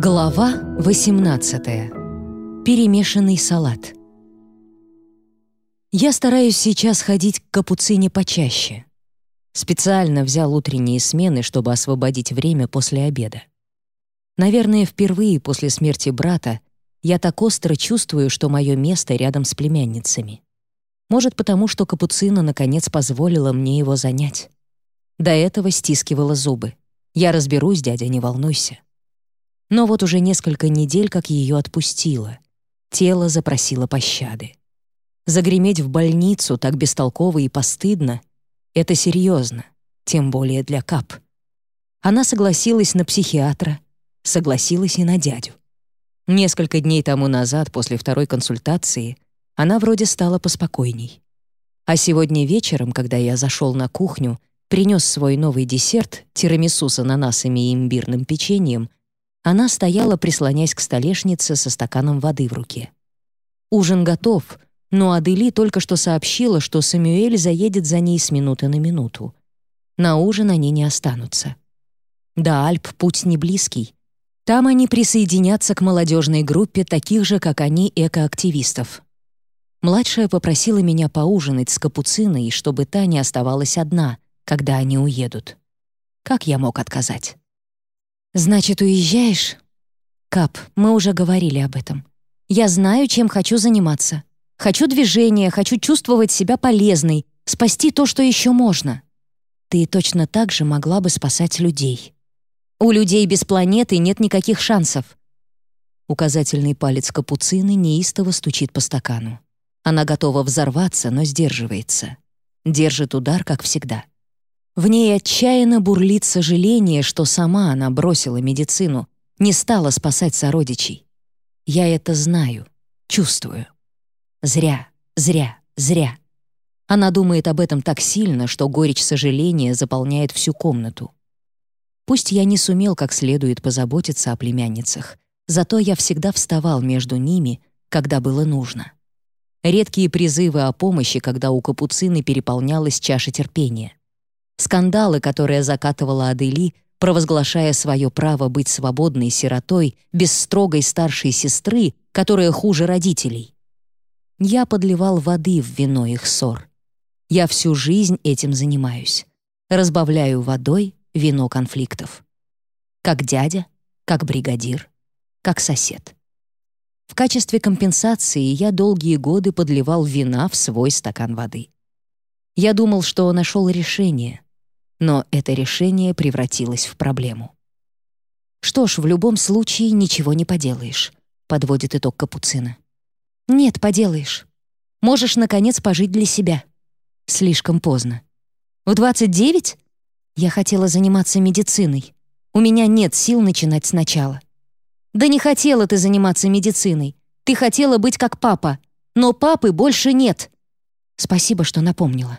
Глава 18. Перемешанный салат. Я стараюсь сейчас ходить к капуцине почаще. Специально взял утренние смены, чтобы освободить время после обеда. Наверное, впервые после смерти брата я так остро чувствую, что мое место рядом с племянницами. Может, потому что капуцина наконец позволила мне его занять. До этого стискивала зубы. «Я разберусь, дядя, не волнуйся». Но вот уже несколько недель как ее отпустило. Тело запросило пощады. Загреметь в больницу так бестолково и постыдно — это серьезно, тем более для Кап. Она согласилась на психиатра, согласилась и на дядю. Несколько дней тому назад, после второй консультации, она вроде стала поспокойней. А сегодня вечером, когда я зашел на кухню, принес свой новый десерт — тирамису с ананасами и имбирным печеньем — она стояла, прислонясь к столешнице со стаканом воды в руке. Ужин готов, но Адели только что сообщила, что Самюэль заедет за ней с минуты на минуту. На ужин они не останутся. До Альп путь не близкий. Там они присоединятся к молодежной группе таких же, как они, экоактивистов. Младшая попросила меня поужинать с капуциной, чтобы та не оставалась одна, когда они уедут. Как я мог отказать? «Значит, уезжаешь?» «Кап, мы уже говорили об этом. Я знаю, чем хочу заниматься. Хочу движения, хочу чувствовать себя полезной, спасти то, что еще можно. Ты точно так же могла бы спасать людей. У людей без планеты нет никаких шансов». Указательный палец капуцины неистово стучит по стакану. Она готова взорваться, но сдерживается. Держит удар, как всегда. В ней отчаянно бурлит сожаление, что сама она бросила медицину, не стала спасать сородичей. Я это знаю, чувствую. Зря, зря, зря. Она думает об этом так сильно, что горечь сожаления заполняет всю комнату. Пусть я не сумел как следует позаботиться о племянницах, зато я всегда вставал между ними, когда было нужно. Редкие призывы о помощи, когда у капуцины переполнялась чаша терпения. Скандалы, которые закатывала Адели, провозглашая свое право быть свободной сиротой без строгой старшей сестры, которая хуже родителей. Я подливал воды в вино их ссор. Я всю жизнь этим занимаюсь. Разбавляю водой вино конфликтов. Как дядя, как бригадир, как сосед. В качестве компенсации я долгие годы подливал вина в свой стакан воды. Я думал, что нашел решение — но это решение превратилось в проблему. «Что ж, в любом случае ничего не поделаешь», — подводит итог Капуцина. «Нет, поделаешь. Можешь, наконец, пожить для себя. Слишком поздно. В 29? Я хотела заниматься медициной. У меня нет сил начинать сначала. Да не хотела ты заниматься медициной. Ты хотела быть как папа. Но папы больше нет. Спасибо, что напомнила.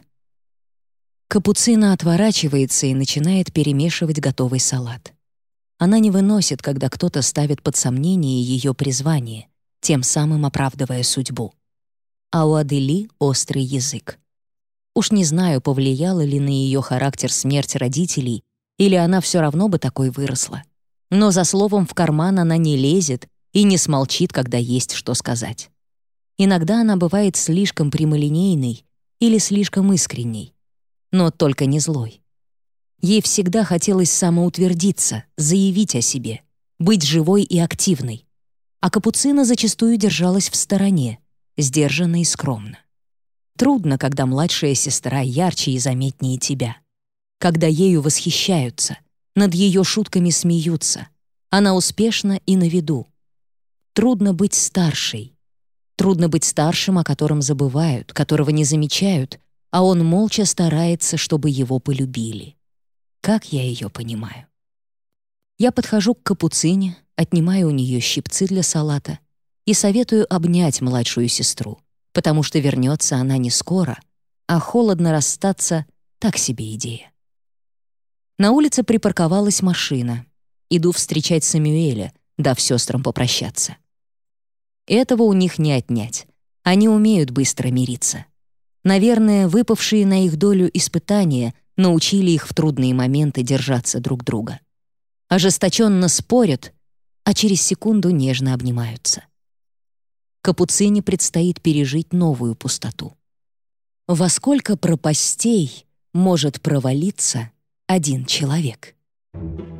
Капуцина отворачивается и начинает перемешивать готовый салат. Она не выносит, когда кто-то ставит под сомнение ее призвание, тем самым оправдывая судьбу. А у Адели острый язык. Уж не знаю, повлияла ли на ее характер смерть родителей, или она все равно бы такой выросла. Но за словом в карман она не лезет и не смолчит, когда есть что сказать. Иногда она бывает слишком прямолинейной или слишком искренней, но только не злой. Ей всегда хотелось самоутвердиться, заявить о себе, быть живой и активной. А Капуцина зачастую держалась в стороне, сдержанно и скромно. Трудно, когда младшая сестра ярче и заметнее тебя. Когда ею восхищаются, над ее шутками смеются. Она успешна и на виду. Трудно быть старшей. Трудно быть старшим, о котором забывают, которого не замечают, а он молча старается, чтобы его полюбили. Как я ее понимаю? Я подхожу к капуцине, отнимаю у нее щипцы для салата и советую обнять младшую сестру, потому что вернется она не скоро, а холодно расстаться — так себе идея. На улице припарковалась машина. Иду встречать Самюэля, дав сестрам попрощаться. Этого у них не отнять. Они умеют быстро мириться. Наверное, выпавшие на их долю испытания научили их в трудные моменты держаться друг друга. Ожесточенно спорят, а через секунду нежно обнимаются. Капуцине предстоит пережить новую пустоту. Во сколько пропастей может провалиться один человек? Thank you.